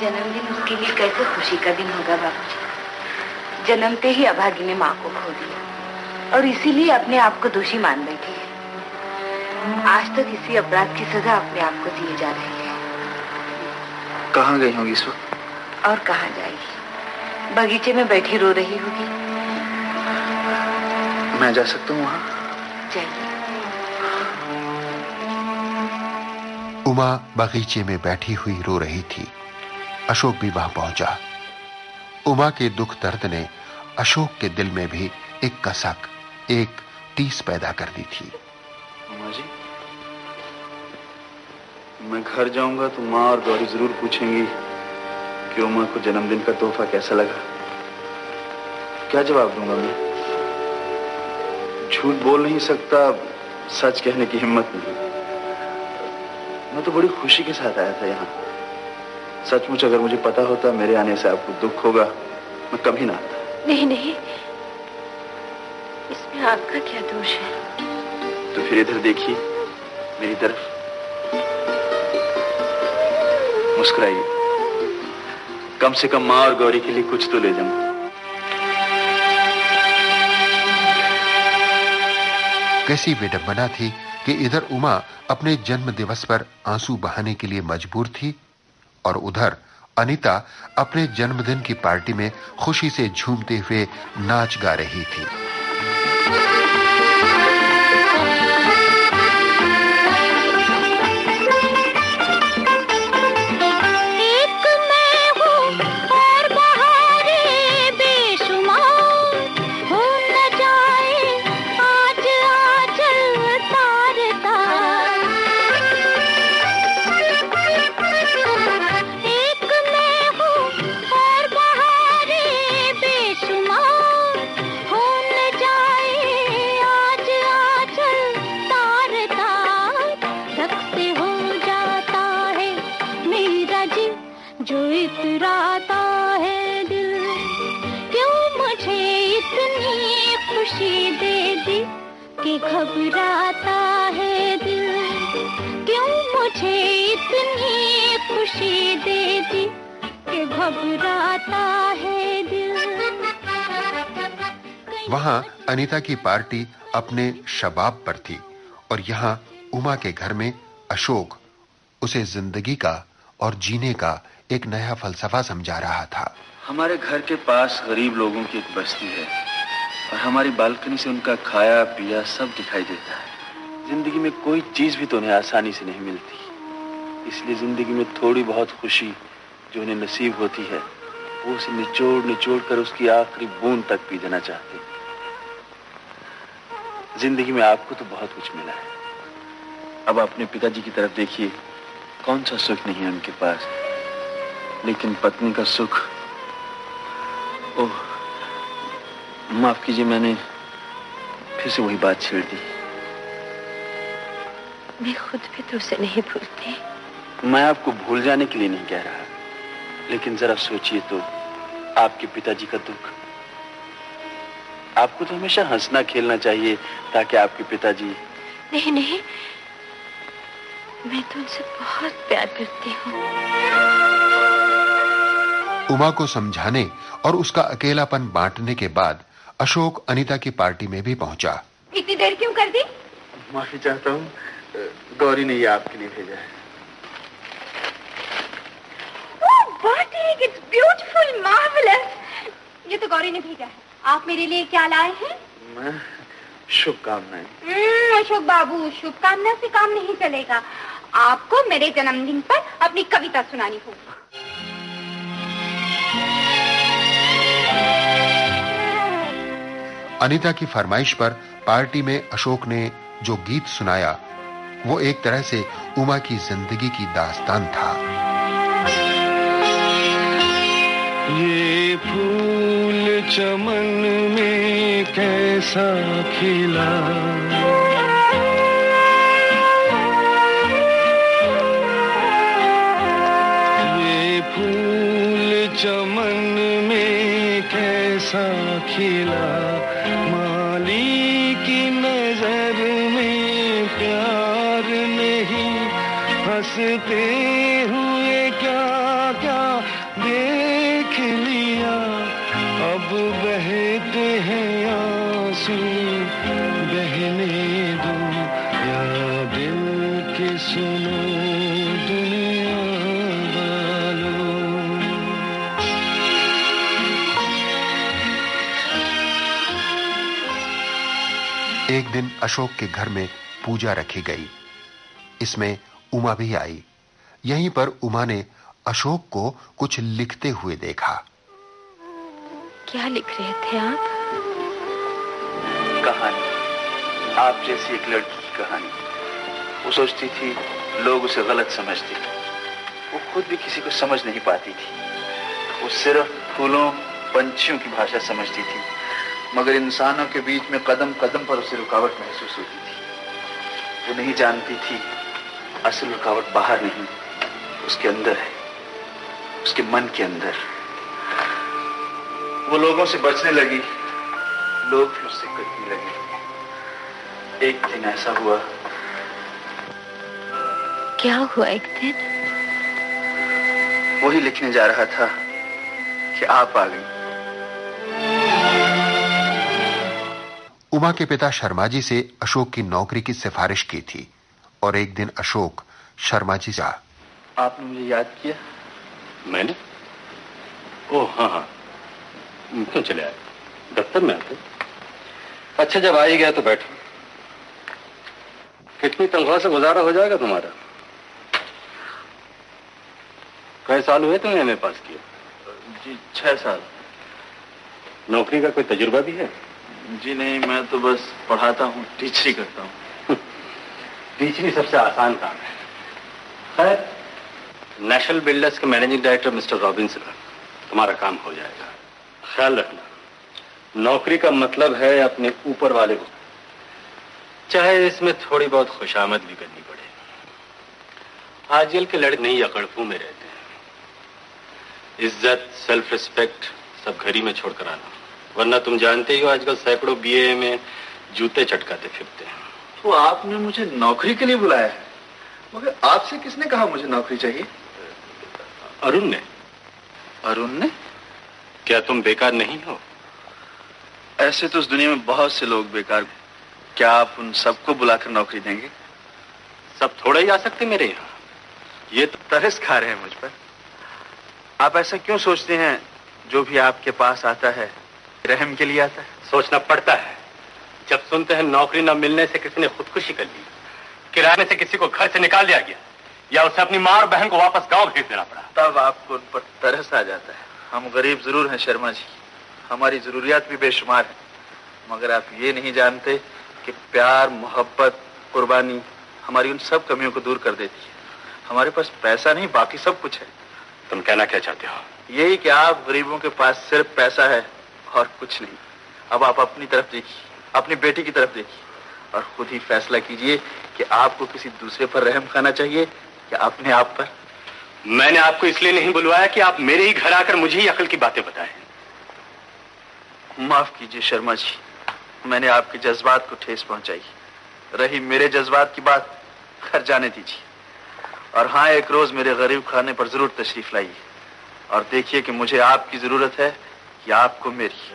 जन्मदिन उसके लिए कैसे खुशी का दिन होगा बाबूजी? जन्मते ही अभागी ने माँ को खो दिया और इसीलिए अपने आप को दोषी मान बैठी है। आज तक इसी अपराध की सजा अपने आप को दिए जा रही है। कहाँ गई होगी इस वक्त? और कहाँ जाएगी? बगीचे में बैठी रो रही होगी। मैं जा सकता हूँ वहाँ? जाइए उमा बगीचे में बैठी हुई रो रही थी। अशोक भी वहाँ पहुँचा। उमा के दुख दर्द ने अशोक के दिल में भी एक कसक, एक टीस पैदा कर दी थी। उमा जी, मैं घर जाऊँगा तो माँ और गौरी ज़रूर पूछेंगी कि उमा को जन्मदिन का तोहफा कैसा लगा। क्या जवाब दूँगा मैं? झूठ बोल नहीं सकता, सच कहने की हिम्मत नहीं। मैं तो बड़ी खुशी के साथ आया था यहाँ। सचमुच अगर मुझे पता होता मेरे आने से आपको दुख होगा मैं कभी ना आता। नहीं नहीं। इसमें आपका क्या दोष है? तो फिर इधर देखिए मेरी तरफ़। मुस्कुराइए। कम से कम माँ और गौरी के लिए कुछ तो ले जाऊँ। कैसी विडंबना थी? कि इधर उमा अपने जन्म दिवस पर आँसू बहाने के लिए मजबूर थी और उधर अनिता अपने जन्मदिन की पार्टी में खुशी से झूमते हुए नाच गा रही थी। वहाँ अनीता की पार्टी अपने शबाब पर थी और यहाँ उमा के घर में अशोक उसे ज़िंदगी का और जीने का एक नया फलसफा समझा रहा था। हमारे घर के पास गरीब लोगों की एक बस्ती है और हमारी बालकनी से उनका खाया, पिया सब दिखाई देता है। ज़िंदगी में कोई चीज़ भी तो उन्हें आसानी से नहीं मिलती। इसलिए ज़िंदगी में थोड़ी बहुत खुशी जो उन्हें नसीब होती है, वो उसे निचोड़ निचोड़ कर उसकी आखिरी बूंद तक पी देना चाहती ज़िंदगी में आपको तो बहुत कुछ मिला है। अब अपने पिताजी की तरफ़ देखिए कौन सा सुख नहीं है उनके पास। लेकिन पत्नी का सुख ओह माफ़ कीजिए मैंने फिर से वही बात छेड़ दी। मैं खुद भी तो उसे नहीं भूलती। मैं आपको भूल जाने के लिए नहीं कह रहा लेकिन जरा सोचिए तो आपके पिताजी का दुख आपको तो हमेशा हंसना खेलना चाहिए ताकि आपके पिताजी नहीं नहीं। मैं तो उनसे बहुत प्यार करती हूँ। उमा को समझाने और उसका अकेलापन बांटने के बाद अशोक अनीता की पार्टी में भी पहुँचा। इतनी देर क्यों कर दी? माफ़ी चाहता हूँ गौरी ने ये आपके लिए भेजा है। वाट इट्स ब्यूटीफुल मार्वेलस ये तो गौरी ने भेजा है। आप मेरे लिए क्या लाए हैं? मैं शुभकामनाएँ। हम्म, अशोक बाबू शुभकामना से काम नहीं चलेगा। आपको मेरे जन्मदिन पर अपनी कविता सुनानी होगी। अनीता की फरमाइश पर पार्टी में अशोक ने जो गीत सुनाया वो एक तरह से उमा की ज़िंदगी की दास्तान था। ये फूल चमन में कैसा खिला। ये फूल चमन में कैसा खिला। माली की नज़र में प्यार नहीं, हँसते दिन अशोक के घर में पूजा रखी गई। इसमें उमा भी आई। यहीं पर उमा ने अशोक को कुछ लिखते हुए देखा। क्या लिख रहे थे आप? कहानी। आप जैसी एक लड़की की कहानी। वो सोचती थी लोग उसे गलत समझते वो खुद भी किसी को समझ नहीं पाती थी। वो सिर्फ़ फूलों पंछियों की भाषा समझती थी। मगर इंसानों के बीच में कदम कदम पर उसे रुकावट महसूस होती थी। वो नहीं जानती थी असल रुकावट बाहर नहीं उसके अंदर है उसके मन के अंदर। वो लोगों से बचने लगी लोग भी उससे कटने लगे। एक दिन ऐसा हुआ। क्या हुआ एक दिन? वही लिखने जा रहा था कि आप आ गई। उमा के पिता शर्मा जी से अशोक की नौकरी की सिफारिश की थी और एक दिन अशोक शर्मा जी जा आपने मुझे याद किया? मैंने? ओह हाँ हाँ। क्यों चले आए? दफ्तर में आते। अच्छा जब आ ही गया तो बैठो। कितनी तनख्वाह से गुजारा हो जाएगा तुम्हारा? कई साल हुए तुमने एमए पास किया जी छह साल। नौकरी का कोई तजुर्बा भी है? जी नहीं, मैं तो बस पढ़ाता हूँ टीचरी करता हूँ। <laughs> टीचरी सबसे आसान काम है। खैर नेशनल बिल्डर्स के मैनेजिंग डायरेक्टर मिस्टर रॉबिन्स तुम्हारा काम हो जाएगा। ख्याल रखना, नौकरी का मतलब है अपने ऊपर वाले को, चाहे इसमें थोड़ी बहुत खुशामद भी करनी पड़े। आजकल के लड़के नहीं, अकड़फू में रहते हैं। इज़्ज़त सेल्फ रिस्पेक्ट सब घर ही में छोड़कर आना। वरना तुम जानते ही हो आजकल सैकड़ों बीए में जूते चटकाते फिरते हैं। तो आपने मुझे नौकरी के लिए बुलाया है। मगर आपसे किसने कहा मुझे नौकरी चाहिए? अरुण ने। अरुण ने? क्या तुम बेकार नहीं हो? ऐसे तो उस दुनिया में बहुत से लोग बेकार क्या आप उन सबको बुलाकर नौकरी देंगे? सब थोड़ा ही आ सकते मेरे यहाँ। ये तो तरस खा रहे हैं मुझ पर। आप ऐसा क्यों सोचते हैं जो भी आपके पास आता है? रहम के लिए आता है। सोचना पड़ता है। जब सुनते हैं नौकरी न मिलने से किसी ने खुदकुशी कर ली किराए से किसी को घर से निकाल दिया गया या उसे अपनी माँ और बहन को वापस गाँव भेज देना पड़ा। तब आपको उन पर तरस आ जाता है। हम गरीब ज़रूर हैं शर्मा जी। हमारी जरूरियात भी बेशुमार हैं। मगर आप ये नहीं जानते कि प्यार मोहब्बत कुर्बानी हमारी उन सब कमियों को दूर कर देती है। हमारे पास पैसा नहीं बाकी सब कुछ है। तुम कहना क्या चाहते हो? यही कि आप गरीबों के पास सिर्फ़ पैसा है। और कुछ नहीं। अब आप अपनी तरफ़ देखिए अपनी बेटी की तरफ़ देखिए और खुद ही फैसला कीजिए कि आपको किसी दूसरे पर रहम खाना चाहिए या अपने आप पर। मैंने आपको इसलिए नहीं बुलवाया कि आप मेरे ही घर आकर मुझे ही अकल की बातें बताएँ। माफ़ कीजिए शर्मा जी मैंने आपके जज्बात को ठेस पहुंचाई। रही मेरे जज्बात की बात घर जाने दीजिए। और हाँ एक रोज मेरे गरीब खाने पर ज़रूर तशरीफ़ लाइए। और देखिए कि मुझे आपकी ज़रूरत है या आपको मेरी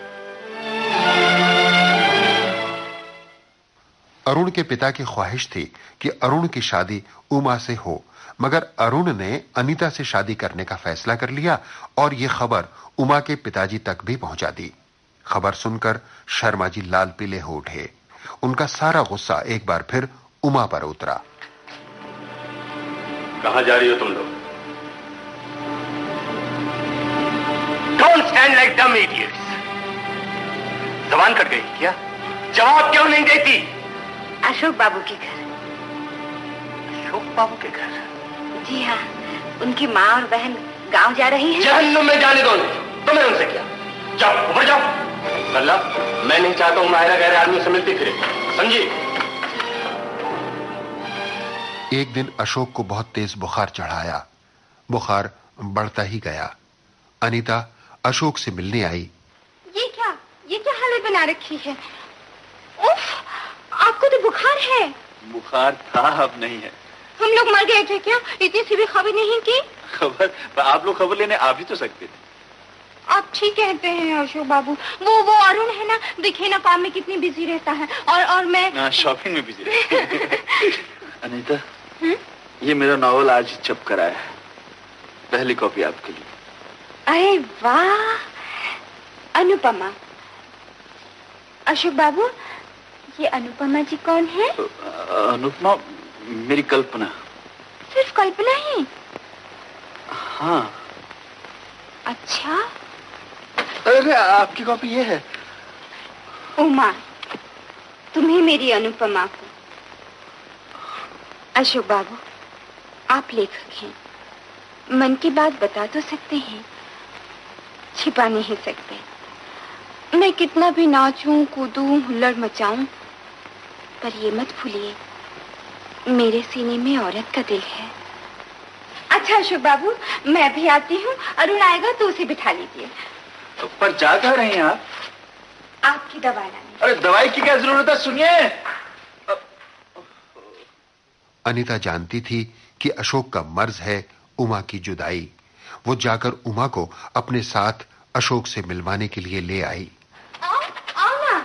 अरुण के पिता की ख्वाहिश थी कि अरुण की शादी उमा से हो मगर अरुण ने अनीता से शादी करने का फैसला कर लिया और यह खबर उमा के पिताजी तक भी पहुँचा दी। खबर सुनकर शर्मा जी लाल पीले हो उठे। उनका सारा गुस्सा एक बार फिर उमा पर उतरा। कहा जा रही हो तुम लोग? Don't stand like dumb idiots जबान कट गई क्या? जवाब क्यों नहीं देती? अशोक बाबू के घर। अशोक बाबू के घर? जी हाँ उनकी माँ और बहन गाँव जा रही हैं। जहन्नुम में जाने दो तुम्हें उनसे क्या? जाओ ऊपर जाओ। अल्लाह मैं नहीं चाहता हूँ मायरा गैर आदमी से मिलती फिरे। समझी? एक दिन अशोक को बहुत तेज बुखार चढ़ाया। बुखार बढ़ता ही गया। अनीता अशोक से मिलने आई। ये क्या? ये क्या हालत बना रखी है? उफ, आपको तो बुखार है। बुखार था अब नहीं है। हम लोग मर गए थे क्या? इतनी सी भी खबर नहीं की? खबर? आप लोग खबर लेने आ भी तो सकते थे। आप ठीक कहते हैं अशोक बाबू। वो वो अरुण है ना? दिखे ना काम में कितनी बिज़ी रहता है। और और मैं शॉपिंग में बिज़ी <laughs> अनीता ये मेरा नॉवल आज छप कर आया है। पहली कॉपी आपके लिए। अरे वाह। अनुपमा अशोक बाबू ये अनुपमा जी कौन है? अनुपमा मेरी कल्पना। सिर्फ़ कल्पना ही? हाँ। अच्छा। अरे आपकी कॉपी ये है। उमा तुम्हें मेरी अनुपमा को। अशोक बाबू आप लेखक हैं। मन की बात बता तो सकते हैं। छिपा नहीं सकते। मैं कितना भी नाचूं कूदूं हुल्लड़ मचाऊं पर ये मत भूलिए मेरे सीने में औरत का दिल है। अच्छा अशोक बाबू मैं भी आती हूँ। अरुण आएगा तो उसे बिठा लीजिए। तो पर जा कह रही हैं आप? आपकी दवा लाने। अरे दवाई की क्या ज़रूरत है? सुनिए। अनिता जानती थी कि अशोक का मर्ज है उमा की जुदाई। वो जाकर उमा को अपने साथ अशोक से मिलवाने के लिए ले आई। आओ आओ ना।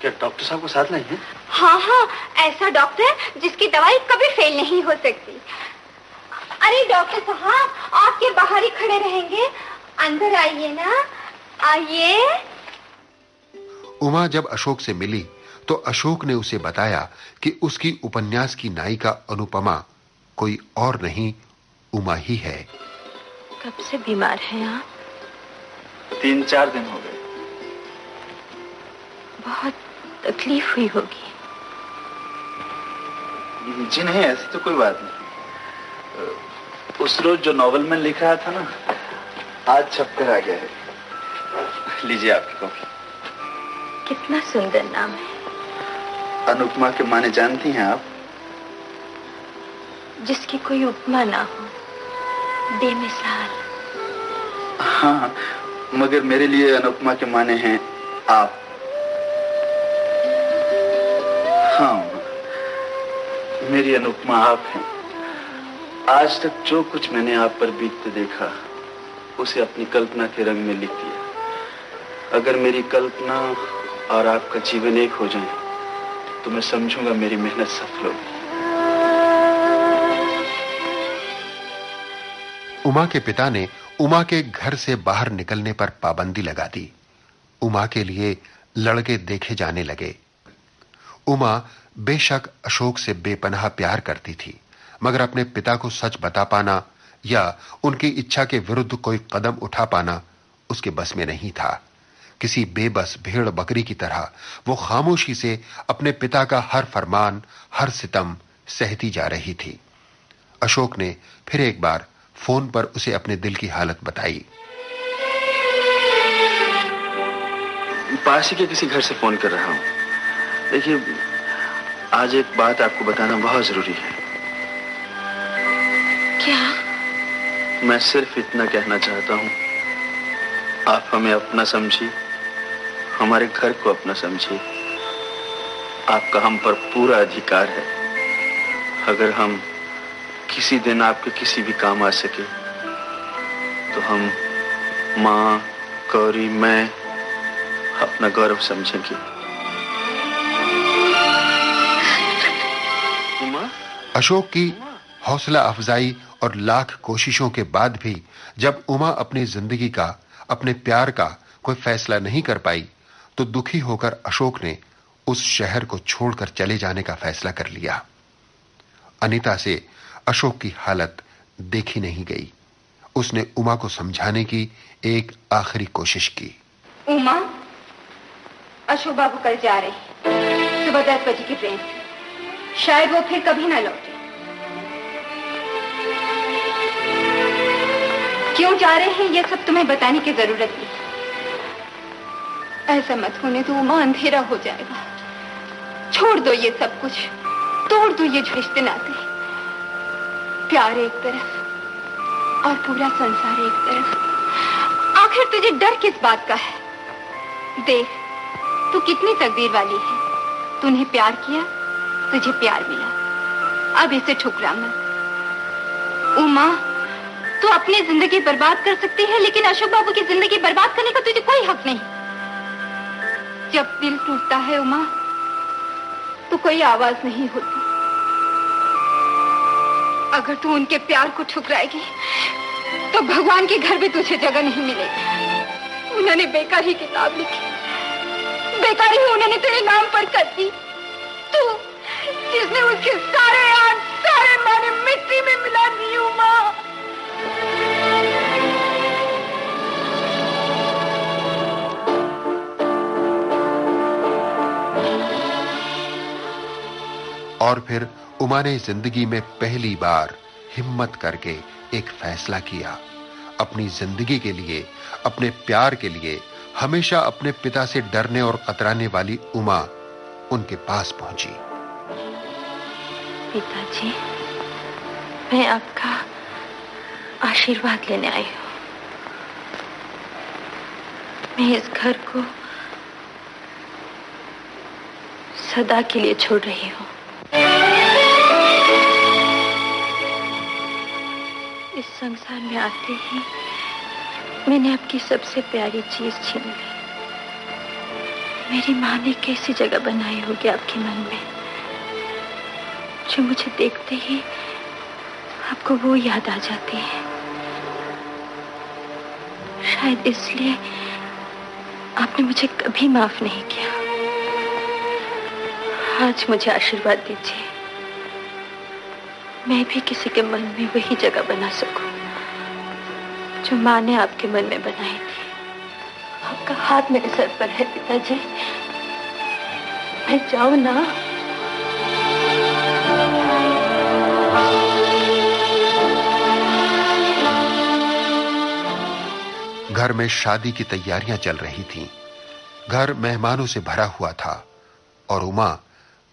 क्या डॉक्टर साहब को साथ नहीं है? हाँ हाँ ऐसा डॉक्टर जिसकी दवाई कभी फेल नहीं हो सकती। अरे डॉक्टर साहब आपके बाहर ही खड़े रहेंगे। अंदर आइए ना आइए। उमा जब अशोक से मिली तो अशोक ने उसे बताया कि उसकी उपन्यास की नायिका अनुपमा कोई और नहीं उमा ही है। कब से बीमार हैं आप? तीन चार दिन हो गए। बहुत तकलीफ़ हुई होगी। जी नहीं ऐसी तो कोई बात नहीं। उस रोज जो नॉवल में लिख रहा था ना आज छप कर आ गया है। लीजिए आपकी कॉफ़ी कितना सुंदर नाम है। अनुपमा के माने जानती हैं आप? जिसकी कोई उपमा ना हो। बेमिसाल हाँ मगर मेरे लिए अनुपमा के माने हैं आप। हाँ मेरी अनुपमा आप हैं। आज तक जो कुछ मैंने आप पर बीतते देखा, उसे अपनी कल्पना के रंग में लिख दिया। अगर मेरी कल्पना और आपका जीवन एक हो जाए तो मैं समझूँगा मेरी मेहनत सफल होगी। उमा के पिता ने उमा के घर से बाहर निकलने पर पाबंदी लगा दी। उमा के लिए लड़के देखे जाने लगे। उमा बेशक अशोक से बेपनाह प्यार करती थी, मगर अपने पिता को सच बता पाना या उनकी इच्छा के विरुद्ध कोई कदम उठा पाना उसके बस में नहीं था। किसी बेबस भेड़ बकरी की तरह वो खामोशी से अपने पिता का हर फरमान, हर सितम सहती जा रही थी। अशोक ने फिर एक बार फ़ोन पर उसे अपने दिल की हालत बताई। पास ही के किसी घर से फ़ोन कर रहा हूँ। देखिए आज एक बात आपको बताना बहुत ज़रूरी है। क्या? मैं सिर्फ़ इतना कहना चाहता हूँ आप हमें अपना समझिए हमारे घर को अपना समझिए। आपका हम पर पूरा अधिकार है। अगर हम किसी दिन आपके किसी भी काम आ सके तो हम माँ, गौरी, मैं अपना गौरव समझेंगे। अशोक की हौसला अफजाई और लाख कोशिशों के बाद भी जब उमा अपनी ज़िंदगी का, अपने प्यार का कोई फैसला नहीं कर पाई तो दुखी होकर अशोक ने उस शहर को छोड़कर चले जाने का फैसला कर लिया। अनीता से अशोक की हालत देखी नहीं गई। उसने उमा को समझाने की एक आखिरी कोशिश की। उमा, अशोक बाबू कल जा रहे हैं। सुबह दस बजे की ट्रेन शायद वो फिर कभी ना लौटे। क्यों जा रहे हैं, ये सब तुम्हें बताने की ज़रूरत नहीं। ऐसा मत होने तो उमा, अंधेरा हो जाएगा। छोड़ दो ये सब कुछ। तोड़ दो ये रिश्ते नाते प्यार एक तरफ़ और पूरा संसार एक तरफ़। आखिर तुझे डर किस बात का है? देख, तू कितनी तकदीर वाली है। तूने प्यार किया, तुझे प्यार मिला। अब इसे ठुकरा मत। उमा, तू अपनी ज़िंदगी बर्बाद कर सकती है, लेकिन अशोक बाबू की ज़िंदगी बर्बाद करने का तुझे कोई हक नहीं। जब दिल टूटता है, उमा तो कोई आवाज़ नहीं होती। अगर तू उनके प्यार को ठुकराएगी तो भगवान के घर भी तुझे जगह नहीं मिलेगी। उन्होंने बेकार ही किताब लिखी। बेकार ही उन्होंने तेरे नाम पर कर दी। तू, जिसने उसके सारे यार सारे माने मिट्टी में मिला दी माँ। और फिर उमा ने ज़िंदगी में पहली बार हिम्मत करके एक फैसला किया। अपनी ज़िंदगी के लिए, अपने प्यार के लिए, हमेशा अपने पिता से डरने और कतराने वाली उमा उनके पास पहुँची। पिताजी, मैं आपका आशीर्वाद लेने आई हूँ। मैं इस घर को सदा के लिए छोड़ रही हूँ। इस संसार में आते ही, मैंने आपकी सबसे प्यारी चीज़ छीन ली। मेरी माँ ने कैसी जगह बनाई होगी आपके मन में? जो मुझे देखते ही आपको वो याद आ जाती है। शायद इसलिए आपने मुझे कभी माफ़ नहीं किया। आज मुझे आशीर्वाद दीजिए। मैं भी किसी के मन में वही जगह बना सकूँ, जो माँ ने आपके मन में बनाई थी। आपका हाथ मेरे सर पर है, पिताजी। मैं जाऊँ ना? घर में शादी की तैयारियाँ चल रही थीं। घर मेहमानों से भरा हुआ था और उमा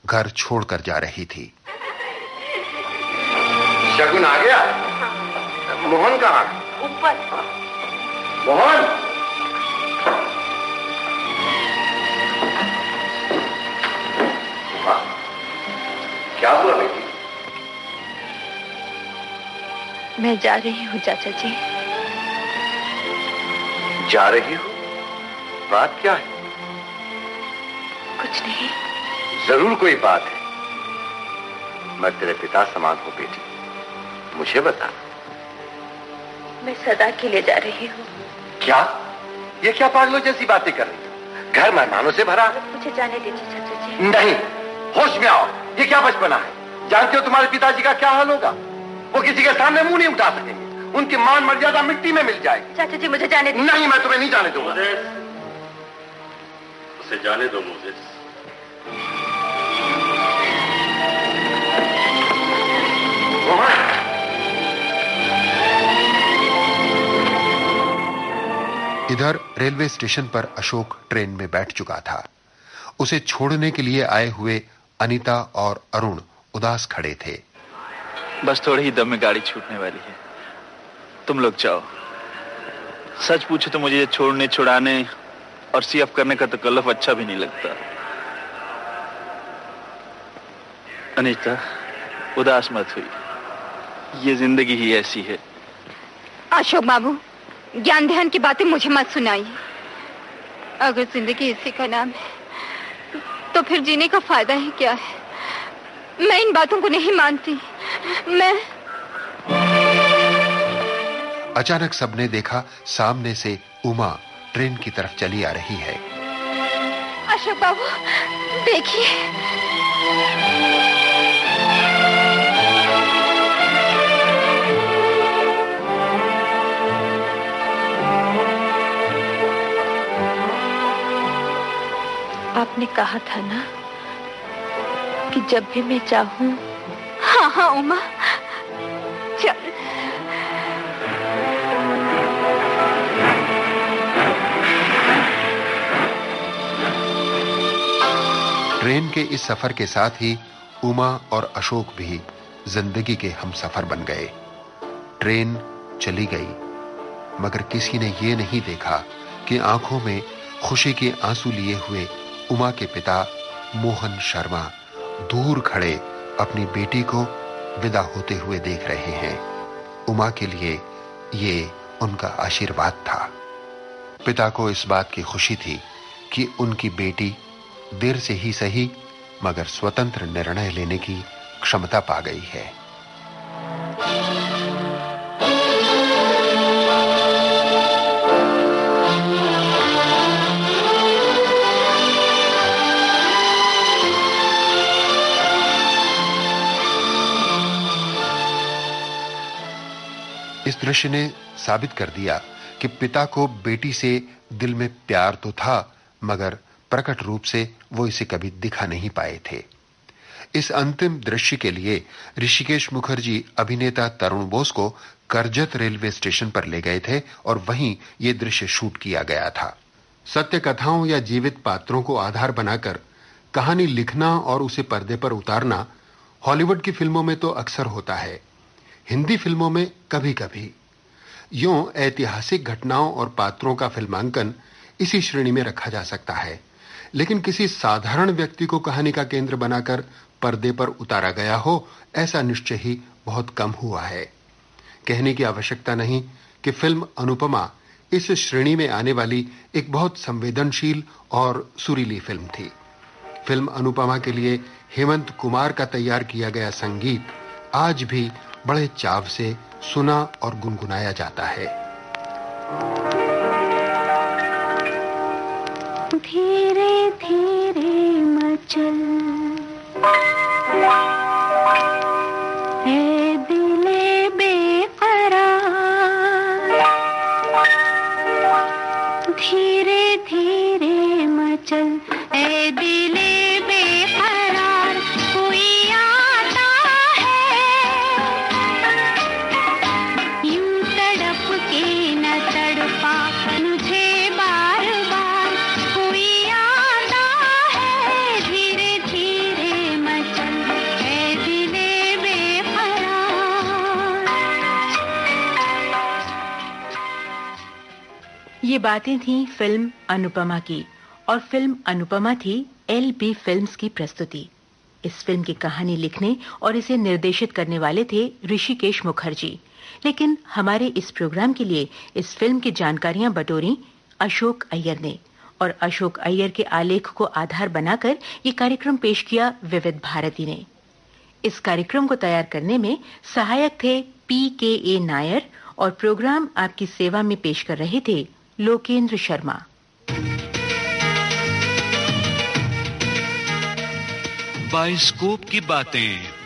घर छोड़कर जा रही थी। शगुन आ गया? मोहन कहाँ? ऊपर। मोहन? क्या हुआ बेटी? मैं जा रही हूँ चाचा जी। जा रही हो? बात क्या है? कुछ नहीं। ज़रूर कोई बात है। मैं तेरे पिता समान हूँ बेटी। मुझे बता। मैं सदा के लिए जा रही हूँ। क्या? ये क्या पागलों जैसी बातें कर रही हो? घर मेहमानों से भरा? है मुझे जाने दीजिए चाचा जी। नहीं होश में आओ। ये क्या बचपना है? जानते हो तुम्हारे पिताजी का क्या हाल होगा? वो किसी के सामने मुँह नहीं उठा सकेंगे। उनकी मान मर्यादा मिट्टी में मिल जाएगी। चाचा जी मुझे जाने दीजिए। नहीं मैं तुम्हें नहीं जाने दूँगा। उसे जाने दो मुझे मोहन इधर रेलवे स्टेशन पर अशोक ट्रेन में बैठ चुका था। उसे छोड़ने के लिए आए हुए अनीता और अरुण उदास खड़े थे। बस थोड़े ही दम में गाड़ी छूटने वाली है। तुम लोग जाओ। सच पूछो तो मुझे छोड़ने छुड़ाने और सीएफ करने का तकल्लफ अच्छा भी नहीं लगता। अनीता उदास मत हुई ये ज़िंदगी ही ऐसी है। अशोक बाबू ज्ञान ध्यान की बातें मुझे मत सुनाइए। अगर ज़िंदगी इसी का नाम है तो फिर जीने का फ़ायदा ही क्या है? मैं इन बातों को नहीं मानती। मैं अचानक सबने देखा सामने से उमा ट्रेन की तरफ़ चली आ रही है। अशोक बाबू देखिए। आपने कहा था ना कि जब भी मैं चाहूँ हाँ हाँ उमा। चल। ट्रेन के इस सफ़र के साथ ही उमा और अशोक भी ज़िंदगी के हम सफ़र बन गए। ट्रेन चली गई। मगर किसी ने यह नहीं देखा कि आँखों में खुशी के आँसू लिए हुए उमा के पिता मोहन शर्मा दूर खड़े अपनी बेटी को विदा होते हुए देख रहे हैं। उमा के लिए ये उनका आशीर्वाद था। पिता को इस बात की खुशी थी कि उनकी बेटी देर से ही सही, मगर स्वतंत्र निर्णय लेने की क्षमता पा गई है। इस दृश्य ने साबित कर दिया कि पिता को बेटी से दिल में प्यार तो था, मगर प्रकट रूप से वो इसे कभी दिखा नहीं पाए थे। इस अंतिम दृश्य के लिए ऋषिकेश मुखर्जी अभिनेता तरुण बोस को करजत रेलवे स्टेशन पर ले गए थे और वहीं ये दृश्य शूट किया गया था। सत्य कथाओं या जीवित पात्रों को आधार बनाकर कहानी लिखना और उसे पर्दे पर उतारना हॉलीवुड की फ़िल्मों में तो अक्सर होता है। हिंदी फ़िल्मों में कभी कभी यूँ ऐतिहासिक घटनाओं और पात्रों का फिल्मांकन इसी श्रेणी में रखा जा सकता है। लेकिन किसी साधारण व्यक्ति को कहानी का केंद्र बनाकर पर्दे पर उतारा गया हो, ऐसा निश्चय ही बहुत कम हुआ है। कहने की आवश्यकता नहीं कि फ़िल्म अनुपमा इस श्रेणी में आने वाली एक बहुत संवेदनशील और सुरीली फ़िल्म थी। फ़िल्म अनुपमा के लिए हेमंत कुमार का तैयार किया गया संगीत आज भी बड़े चाव से सुना और गुनगुनाया जाता है। धीरे धीरे मचल। बातें थीं फ़िल्म अनुपमा की, और फ़िल्म अनुपमा थी एल बी फिल्म्स की प्रस्तुति। इस फ़िल्म की कहानी लिखने और इसे निर्देशित करने वाले थे ऋषिकेश मुखर्जी। लेकिन हमारे इस प्रोग्राम के लिए इस फ़िल्म की जानकारियाँ बटोरी अशोक अय्यर ने, और अशोक अय्यर के आलेख को आधार बनाकर ये कार्यक्रम पेश किया विविध भारती ने। इस कार्यक्रम को तैयार करने में सहायक थे पी के ए नायर, और प्रोग्राम आपकी सेवा में पेश कर रहे थे लोकेंद्र शर्मा। बाइस्कोप की बातें।